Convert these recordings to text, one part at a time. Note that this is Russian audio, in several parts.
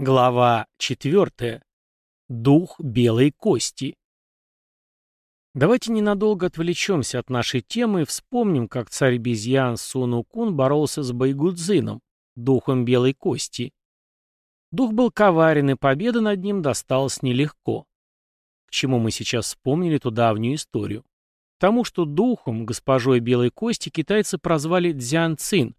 Глава 4. Дух белой кости. Давайте ненадолго отвлечемся от нашей темы и вспомним, как царь обезьян Суну Кун боролся с Байгудзином, духом белой кости. Дух был коварен, и победа над ним досталась нелегко. К чему мы сейчас вспомнили ту давнюю историю? К тому, что духом, госпожой белой кости, китайцы прозвали Дзян Цин,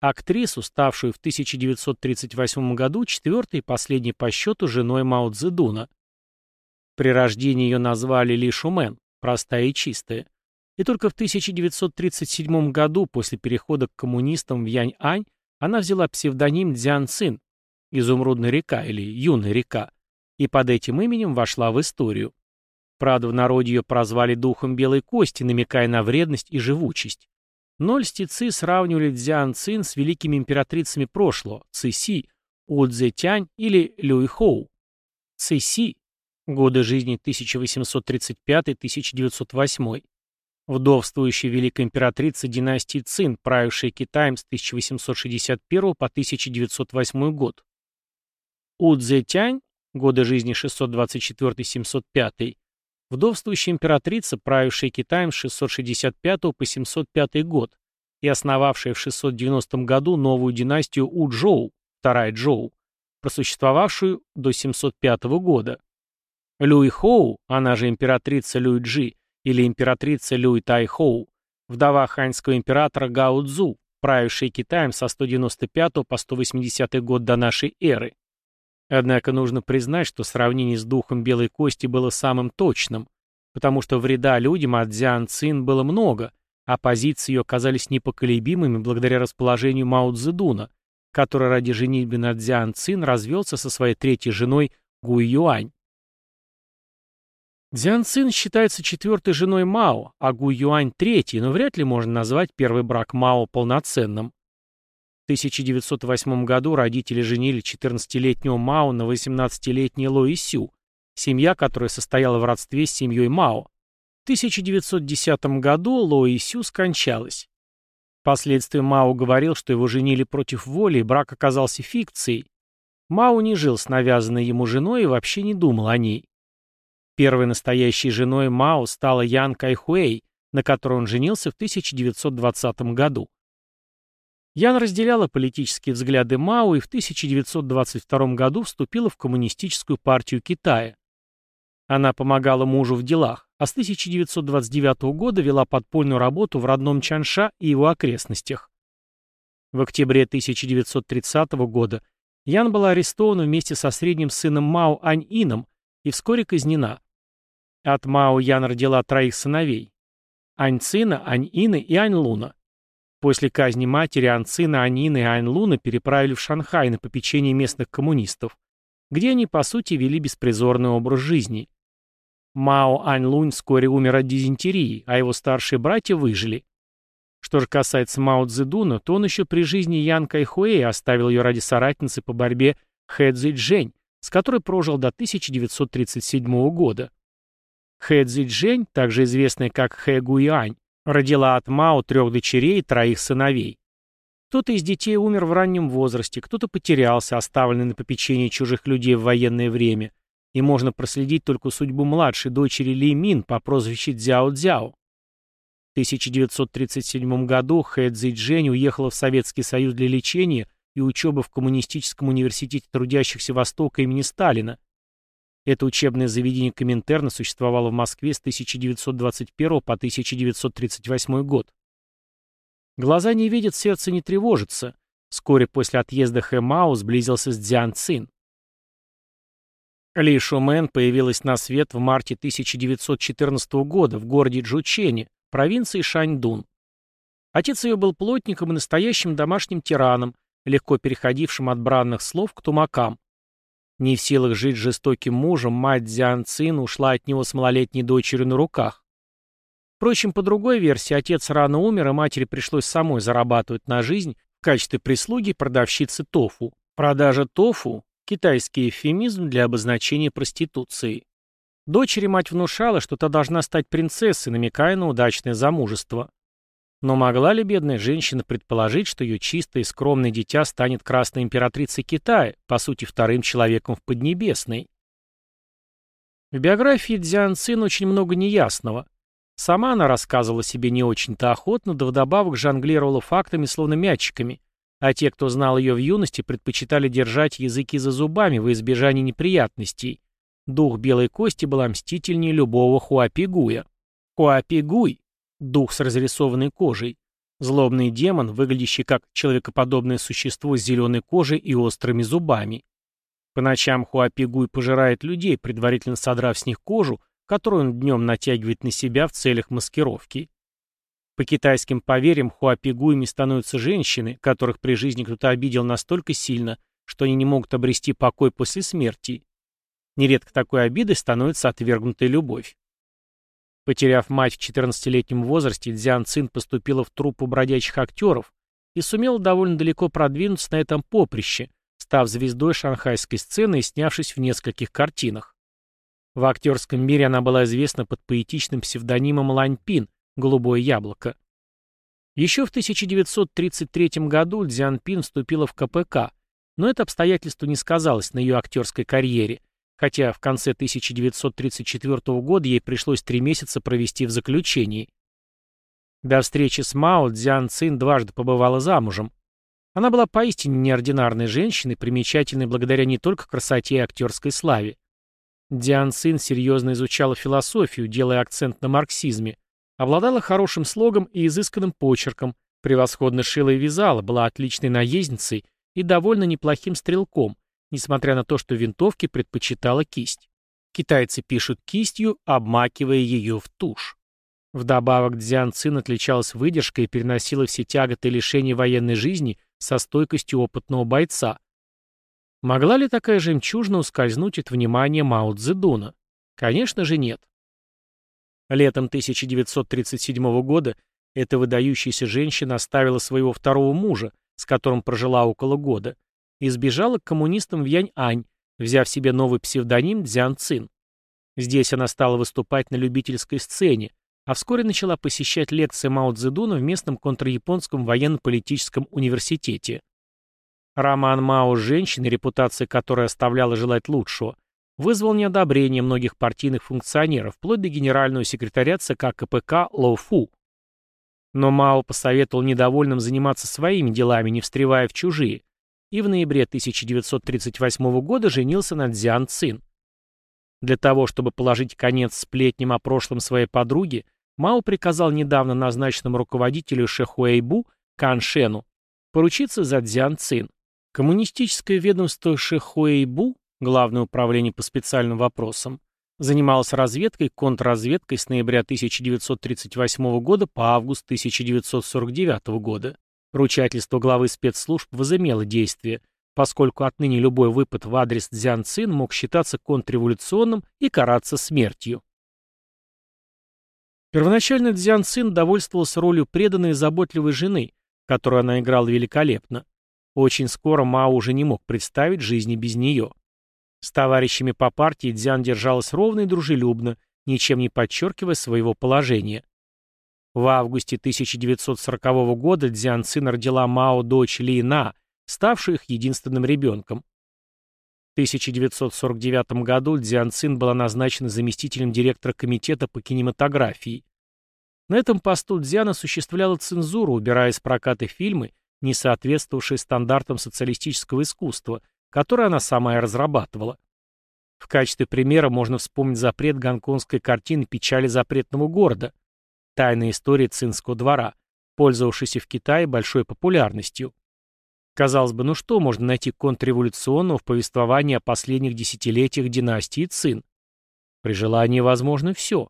актрису, ставшую в 1938 году четвертой и последней по счету женой Мао Цзэдуна. При рождении ее назвали Ли Шумен, простая и чистая. И только в 1937 году, после перехода к коммунистам в Янь-Ань, она взяла псевдоним Дзян Цин, изумрудная река или юная река, и под этим именем вошла в историю. Правда, в народе ее прозвали духом белой кости, намекая на вредность и живучесть. Но льстецы сравнивали Дзян Цин с великими императрицами прошлого – Циси, Удзе-Тянь или Люйхоу. Циси – годы жизни 1835-1908. Вдовствующая великая императрица династии Цин, правившая Китаем с 1861 по 1908 год. Удзе-Тянь – годы жизни 624-705 вдовствующая императрица, правившая Китаем с 665 по 705 год и основавшая в 690 году новую династию У-Джоу, вторая Джоу, просуществовавшую до 705 года. Люй Хоу, она же императрица Люй Джи или императрица Люй Тай Хоу, вдова ханьского императора Гао Цзу, правившая Китаем со 195 по 180 год до нашей эры. Однако нужно признать, что сравнение с духом белой кости было самым точным, потому что вреда людям от Дзян Цин было много, а позиции ее оказались непоколебимыми благодаря расположению Мао Цзэдуна, который ради женитьбы на Дзян Цин развелся со своей третьей женой Гуй Юань. Дзян Цин считается четвертой женой Мао, а Гуй Юань третьей, но вряд ли можно назвать первый брак Мао полноценным. 1908 году родители женили 14-летнего Мао на 18-летней Лои Сю, семья которая состояла в родстве с семьей Мао. В 1910 году Лои Сю скончалась. Впоследствии Мао говорил, что его женили против воли, и брак оказался фикцией. Мао не жил с навязанной ему женой и вообще не думал о ней. Первой настоящей женой Мао стала Ян Кайхуэй, на которой он женился в 1920 году. Ян разделяла политические взгляды Мао и в 1922 году вступила в Коммунистическую партию Китая. Она помогала мужу в делах, а с 1929 года вела подпольную работу в родном Чанша и его окрестностях. В октябре 1930 года Ян была арестована вместе со средним сыном Мао Ань-Ином и вскоре казнена. От Мао Ян родила троих сыновей – Ань-Цина, Ань-Ина и Ань-Луна. После казни матери Анцина, Анина и Айнлуна переправили в Шанхай на попечение местных коммунистов, где они, по сути, вели беспризорный образ жизни. Мао Аньлунь вскоре умер от дизентерии, а его старшие братья выжили. Что же касается Мао Цзэдуна, то он еще при жизни Ян Кайхуэя оставил ее ради соратницы по борьбе Хэ Цзэджэнь, с которой прожил до 1937 года. Хэ Цзэджэнь, также известная как Хэ Гуйань, Родила от Мао трех дочерей и троих сыновей. Кто-то из детей умер в раннем возрасте, кто-то потерялся, оставленный на попечение чужих людей в военное время, и можно проследить только судьбу младшей дочери Ли Мин по прозвищу Цзяо. В 1937 году Хэ Цзэйджэнь уехала в Советский Союз для лечения и учебы в Коммунистическом университете трудящихся Востока имени Сталина, это учебное заведение Коминтерна существовало в Москве с 1921 по 1938 год. Глаза не видят, сердце не тревожится. Вскоре после отъезда Хэ Мао сблизился с Дзян Цин. Ли Шумен появилась на свет в марте 1914 года в городе Джучене, провинции Шаньдун. Отец ее был плотником и настоящим домашним тираном, легко переходившим от бранных слов к тумакам. Не в силах жить жестоким мужем, мать Дзян Цин ушла от него с малолетней дочерью на руках. Впрочем, по другой версии, отец рано умер, и матери пришлось самой зарабатывать на жизнь в качестве прислуги продавщицы тофу. Продажа тофу – китайский эвфемизм для обозначения проституции. Дочери мать внушала, что та должна стать принцессой, намекая на удачное замужество. Но могла ли бедная женщина предположить, что ее чистое и скромное дитя станет красной императрицей Китая, по сути вторым человеком в Поднебесной? В биографии Дзян Цин очень много неясного. Сама она рассказывала себе не очень-то охотно, да вдобавок жонглировала фактами, словно мячиками, а те, кто знал ее в юности, предпочитали держать языки за зубами во избежание неприятностей. Дух белой кости была мстительнее любого Хуапигуя. Хуапигуй — дух с разрисованной кожей. Злобный демон, выглядящий как человекоподобное существо с зеленой кожей и острыми зубами. По ночам Хуапигуй пожирает людей, предварительно содрав с них кожу, которую он днем натягивает на себя в целях маскировки. По китайским поверьям, хуапигуями становятся женщины, которых при жизни кто-то обидел настолько сильно, что они не могут обрести покой после смерти. Нередко такой обидой становится отвергнутая любовь. Потеряв мать в 14-летнем возрасте, Дзян Цин поступила в труппу бродячих актеров и сумела довольно далеко продвинуться на этом поприще, став звездой шанхайской сцены и снявшись в нескольких картинах. В актерском мире она была известна под поэтичным псевдонимом Лань Пин, «Голубое яблоко». Еще в 1933 году Дзян Пин вступила в КПК, но это обстоятельство не сказалось на ее актерской карьере, хотя в конце 1934 года ей пришлось три месяца провести в заключении. До встречи с Мао Дзян Цин дважды побывала замужем. Она была поистине неординарной женщиной, примечательной благодаря не только красоте и актерской славе. Дзян Цин серьезно изучала философию, делая акцент на марксизме, Обладала хорошим слогом и изысканным почерком, превосходно шила и вязала, была отличной наездницей и довольно неплохим стрелком, несмотря на то, что винтовки предпочитала кисть. Китайцы пишут кистью, обмакивая ее в тушь. Вдобавок Дзян Цин отличалась выдержкой и переносила все тяготы и лишения военной жизни со стойкостью опытного бойца. Могла ли такая жемчужина ускользнуть от внимания Мао Цзэдуна? Конечно же нет. Летом 1937 года эта выдающаяся женщина оставила своего второго мужа, с которым прожила около года, и сбежала к коммунистам в Янь-Ань, взяв себе новый псевдоним Дзян Цин. Здесь она стала выступать на любительской сцене, а вскоре начала посещать лекции Мао Цзэдуна в местном контряпонском военно-политическом университете. Роман Мао с женщиной, репутация которой оставляла желать лучшего, вызвал неодобрение многих партийных функционеров, вплоть до генерального секретаря ЦК КПК Лоу Фу. Но Мао посоветовал недовольным заниматься своими делами, не встревая в чужие, и в ноябре 1938 года женился на Дзян Цин. Для того, чтобы положить конец сплетням о прошлом своей подруги, Мао приказал недавно назначенному руководителю Шэхуэйбу Кан Шену поручиться за Дзян Цин. Коммунистическое ведомство Шэхуэйбу Главное управление по специальным вопросам, занималось разведкой, контрразведкой с ноября 1938 года по август 1949 года. Ручательство главы спецслужб возымело действие, поскольку отныне любой выпад в адрес Дзян Цин мог считаться контрреволюционным и караться смертью. Первоначально Дзян Цин довольствовался ролью преданной и заботливой жены, которую она играла великолепно. Очень скоро Мао уже не мог представить жизни без нее. С товарищами по партии Дзян держалась ровно и дружелюбно, ничем не подчеркивая своего положения. В августе 1940 года Дзян Цин родила Мао дочь Ли На, ставшую их единственным ребенком. В 1949 году Дзян Цин была назначена заместителем директора комитета по кинематографии. На этом посту Дзян осуществляла цензуру, убирая из проката фильмы, не соответствовавшие стандартам социалистического искусства, который она сама и разрабатывала. В качестве примера можно вспомнить запрет гонконгской картины «Печали запретного города», тайная история Цинского двора, пользовавшейся в Китае большой популярностью. Казалось бы, ну что можно найти контрреволюционного в повествовании о последних десятилетиях династии Цин? При желании возможно все.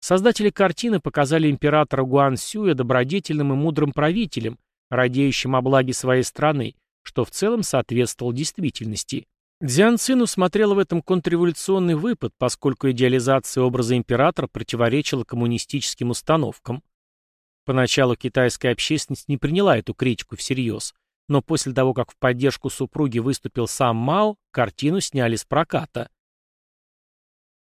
Создатели картины показали императора Гуан Сюя добродетельным и мудрым правителем, радеющим о благе своей страны, что в целом соответствовало действительности. Дзян Цин усмотрела в этом контрреволюционный выпад, поскольку идеализация образа императора противоречила коммунистическим установкам. Поначалу китайская общественность не приняла эту критику всерьез, но после того, как в поддержку супруги выступил сам Мао, картину сняли с проката.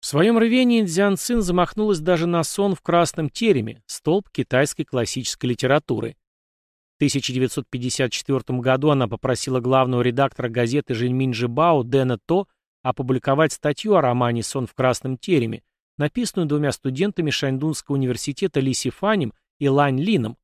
В своем рвении Дзян Цин замахнулась даже на сон в красном тереме, столб китайской классической литературы. В 1954 году она попросила главного редактора газеты Жильминь Жибао Дэна То опубликовать статью о романе «Сон в красном тереме», написанную двумя студентами Шаньдунского университета Ли Сифанем и Лань Лином.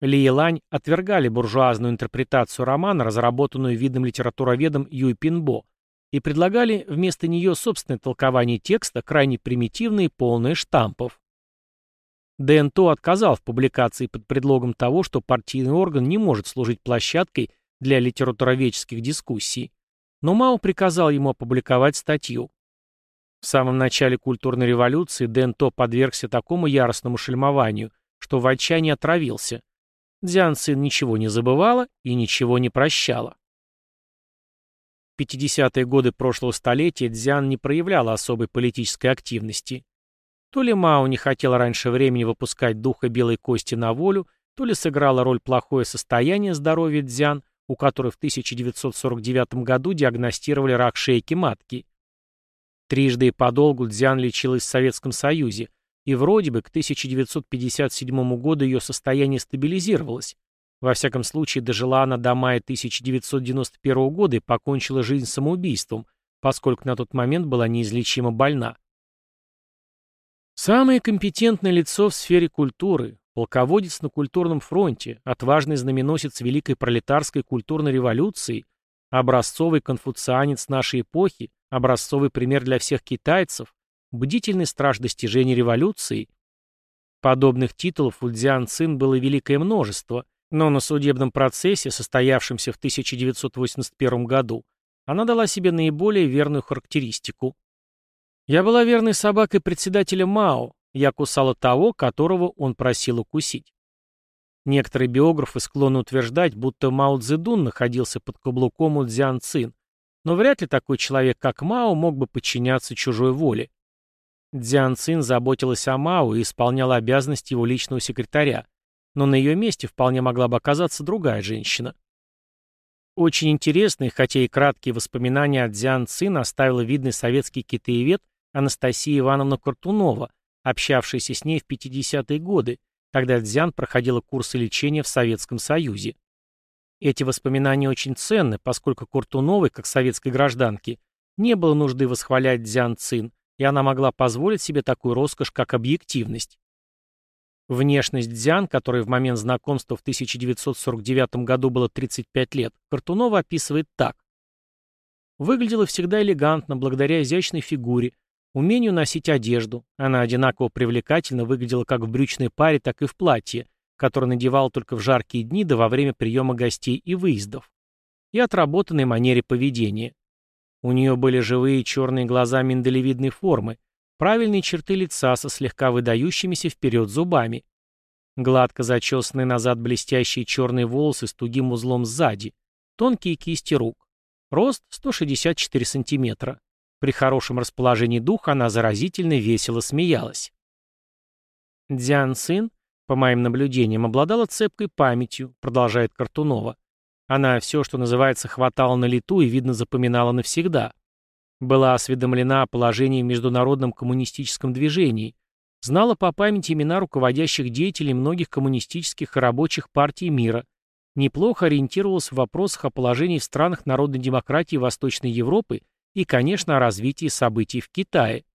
Ли и Лань отвергали буржуазную интерпретацию романа, разработанную видным литературоведом Юй Пинбо, и предлагали вместо нее собственное толкование текста, крайне примитивное и полное штампов. ДНТО отказал в публикации под предлогом того, что партийный орган не может служить площадкой для литературоведческих дискуссий, но Мао приказал ему опубликовать статью. В самом начале культурной революции ДНТО подвергся такому яростному шельмованию, что в отчаянии отравился. Дзян Цин ничего не забывала и ничего не прощала. В 50-е годы прошлого столетия Дзян не проявляла особой политической активности. То ли Мао не хотела раньше времени выпускать духа белой кости на волю, то ли сыграла роль плохое состояние здоровья Дзян, у которой в 1949 году диагностировали рак шейки матки. Трижды и подолгу Дзян лечилась в Советском Союзе, и вроде бы к 1957 году ее состояние стабилизировалось, во всяком случае, дожила она до мая 1991 года и покончила жизнь самоубийством, поскольку на тот момент была неизлечимо больна. Самое компетентное лицо в сфере культуры, полководец на культурном фронте, отважный знаменосец Великой пролетарской культурной революции, образцовый конфуцианец нашей эпохи, образцовый пример для всех китайцев, бдительный страж достижений революции. Подобных титулов у Дзян Цин было великое множество – но на судебном процессе, состоявшемся в 1981 году, она дала себе наиболее верную характеристику. «Я была верной собакой председателя Мао, я кусала того, которого он просил укусить». Некоторые биографы склонны утверждать, будто Мао Цзэдун находился под каблуком у Цзян Цин, но вряд ли такой человек, как Мао, мог бы подчиняться чужой воле. Дзян Цин заботилась о Мао и исполняла обязанности его личного секретаря, но на ее месте вполне могла бы оказаться другая женщина. Очень интересные, хотя и краткие воспоминания от Дзян Цин оставила видный советский китаевед Анастасия Ивановна Картунова, общавшаяся с ней в 50-е годы, когда Дзян проходила курсы лечения в Советском Союзе. Эти воспоминания очень ценны, поскольку Куртуновой, как советской гражданке, не было нужды восхвалять Дзян Цин, и она могла позволить себе такую роскошь, как объективность. Внешность Дзян, которой в момент знакомства в 1949 году было 35 лет, Картунова описывает так. Выглядела всегда элегантно, благодаря изящной фигуре, умению носить одежду. Она одинаково привлекательно выглядела как в брючной паре, так и в платье, которое надевала только в жаркие дни да во время приема гостей и выездов. И отработанной манере поведения. У нее были живые черные глаза миндалевидной формы, Правильные черты лица со слегка выдающимися вперед зубами. Гладко зачесанные назад блестящие черные волосы с тугим узлом сзади. Тонкие кисти рук. Рост 164 сантиметра. При хорошем расположении духа она заразительно весело смеялась. Дзян Цин, по моим наблюдениям, обладала цепкой памятью, продолжает Картунова. Она все, что называется, хватала на лету и, видно, запоминала навсегда. Была осведомлена о положении в международном коммунистическом движении, знала по памяти имена руководящих деятелей многих коммунистических и рабочих партий мира, неплохо ориентировалась в вопросах о положении в странах народной демократии Восточной Европы и, конечно, о развитии событий в Китае.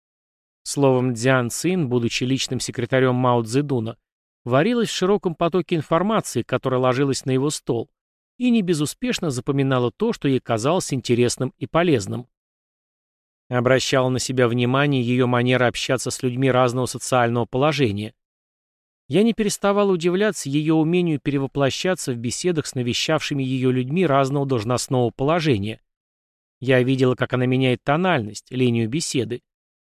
Словом, Дзян Цин, будучи личным секретарем Мао Цзэдуна, варилась в широком потоке информации, которая ложилась на его стол, и не безуспешно запоминала то, что ей казалось интересным и полезным. Обращала на себя внимание ее манера общаться с людьми разного социального положения. Я не переставал удивляться ее умению перевоплощаться в беседах с навещавшими ее людьми разного должностного положения. Я видела, как она меняет тональность, линию беседы.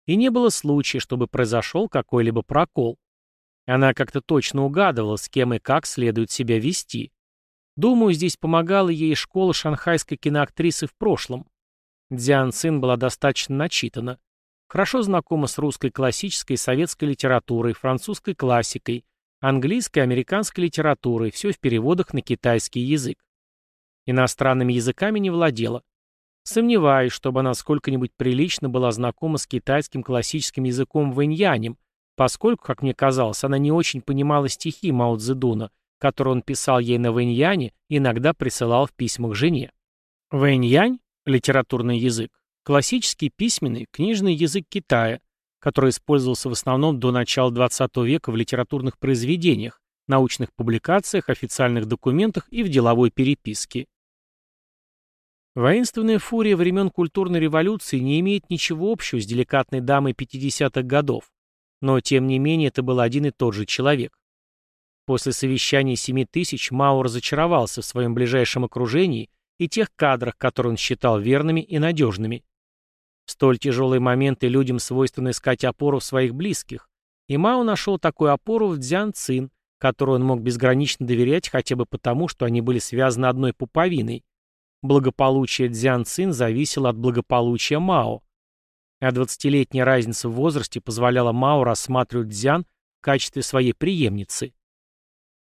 И не было случая, чтобы произошел какой-либо прокол. Она как-то точно угадывала, с кем и как следует себя вести. Думаю, здесь помогала ей школа шанхайской киноактрисы в прошлом. Дзян Цин была достаточно начитана. Хорошо знакома с русской классической советской литературой, французской классикой, английской и американской литературой, все в переводах на китайский язык. Иностранными языками не владела. Сомневаюсь, чтобы она сколько-нибудь прилично была знакома с китайским классическим языком вэньянем, поскольку, как мне казалось, она не очень понимала стихи Мао Цзэдуна, которые он писал ей на вэньяне и иногда присылал в письмах жене. Вэньянь – литературный язык, классический письменный, книжный язык Китая, который использовался в основном до начала XX века в литературных произведениях, научных публикациях, официальных документах и в деловой переписке. Воинственная фурия времен культурной революции не имеет ничего общего с деликатной дамой 50-х годов, но тем не менее это был один и тот же человек. После совещания семи тысяч Мао разочаровался в своем ближайшем окружении и тех кадрах, которые он считал верными и надежными. В столь тяжелые моменты людям свойственно искать опору в своих близких, и Мао нашел такую опору в Дзян Цин, которой он мог безгранично доверять хотя бы потому, что они были связаны одной пуповиной. Благополучие Дзян Цин зависело от благополучия Мао. А двадцатилетняя разница в возрасте позволяла Мао рассматривать Дзян в качестве своей преемницы.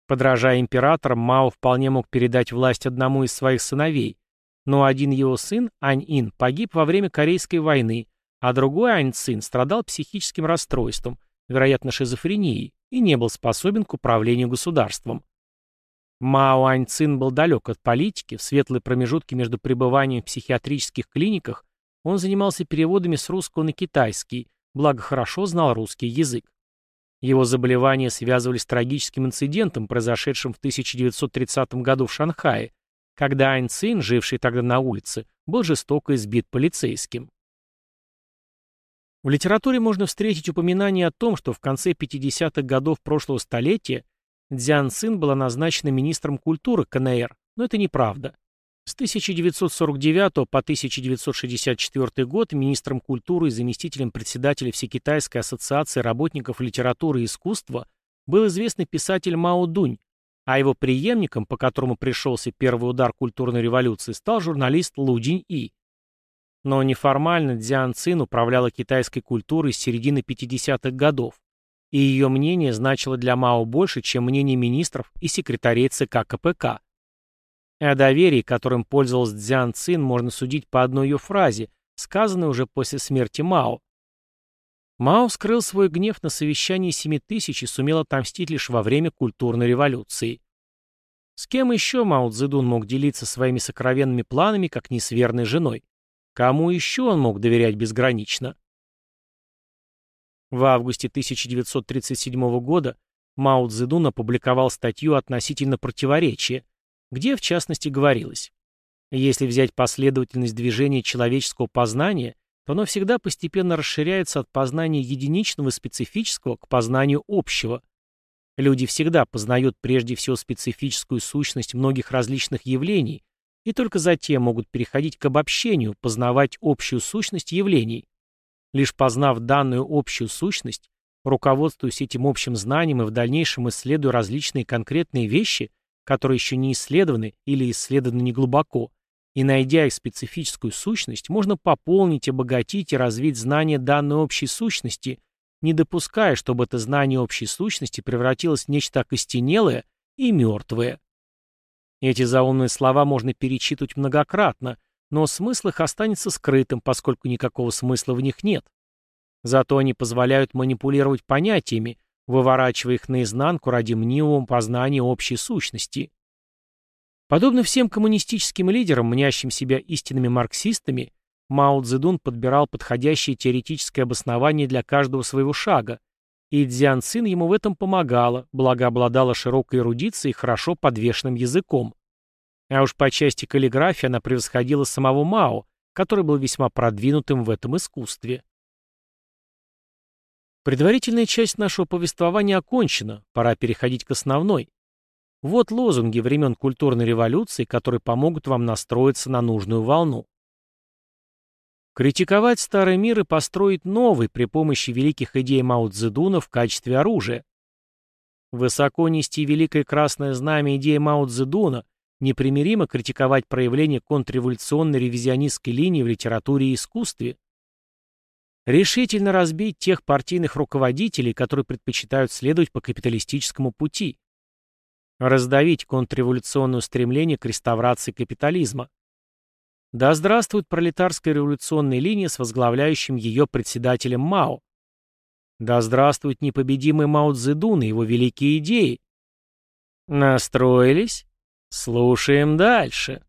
Подражая императорам, Мао вполне мог передать власть одному из своих сыновей, но один его сын, Ань-Ин, погиб во время Корейской войны, а другой Ань-Цин страдал психическим расстройством, вероятно, шизофренией, и не был способен к управлению государством. Мао Ань-Цин был далек от политики, в светлые промежутки между пребыванием в психиатрических клиниках он занимался переводами с русского на китайский, благо хорошо знал русский язык. Его заболевания связывались с трагическим инцидентом, произошедшим в 1930 году в Шанхае, когда Ань Цин, живший тогда на улице, был жестоко избит полицейским. В литературе можно встретить упоминание о том, что в конце 50-х годов прошлого столетия Дзян Цин была назначена министром культуры КНР, но это неправда. С 1949 по 1964 год министром культуры и заместителем председателя Всекитайской ассоциации работников литературы и искусства был известный писатель Мао Дунь, а его преемником, по которому пришелся первый удар культурной революции, стал журналист Лу Динь И. Но неформально Дзян Цин управляла китайской культурой с середины 50-х годов, и ее мнение значило для Мао больше, чем мнение министров и секретарей ЦК КПК. О доверии, которым пользовался Дзян Цин, можно судить по одной ее фразе, сказанной уже после смерти Мао. Мао скрыл свой гнев на совещании семи тысяч и сумел отомстить лишь во время культурной революции. С кем еще Мао Цзэдун мог делиться своими сокровенными планами, как не с верной женой? Кому еще он мог доверять безгранично? В августе 1937 года Мао Цзэдун опубликовал статью относительно противоречия, где, в частности, говорилось, если взять последовательность движения человеческого познания, то оно всегда постепенно расширяется от познания единичного специфического к познанию общего. Люди всегда познают прежде всего специфическую сущность многих различных явлений и только затем могут переходить к обобщению, познавать общую сущность явлений. Лишь познав данную общую сущность, руководствуясь этим общим знанием и в дальнейшем исследуя различные конкретные вещи, которые еще не исследованы или исследованы неглубоко, и найдя их специфическую сущность, можно пополнить, обогатить и развить знание данной общей сущности, не допуская, чтобы это знание общей сущности превратилось в нечто окостенелое и мертвое. Эти заумные слова можно перечитывать многократно, но смысл их останется скрытым, поскольку никакого смысла в них нет. Зато они позволяют манипулировать понятиями, выворачивая их наизнанку ради мнимого познания общей сущности. Подобно всем коммунистическим лидерам, мнящим себя истинными марксистами, Мао Цзэдун подбирал подходящее теоретическое обоснование для каждого своего шага, и Дзян Цин ему в этом помогала, благо обладала широкой эрудицией и хорошо подвешенным языком. А уж по части каллиграфии она превосходила самого Мао, который был весьма продвинутым в этом искусстве. Предварительная часть нашего повествования окончена, пора переходить к основной. Вот лозунги времен культурной революции, которые помогут вам настроиться на нужную волну. Критиковать старый мир и построить новый при помощи великих идей Мао Цзэдуна в качестве оружия. Высоко нести великое красное знамя идеи Мао Цзэдуна, непримиримо критиковать проявление контрреволюционной ревизионистской линии в литературе и искусстве решительно разбить тех партийных руководителей, которые предпочитают следовать по капиталистическому пути, раздавить контрреволюционное стремление к реставрации капитализма, Да здравствует пролетарская революционная линия с возглавляющим ее председателем Мао. Да здравствует непобедимый Мао Цзэдун и его великие идеи. Настроились? Слушаем дальше.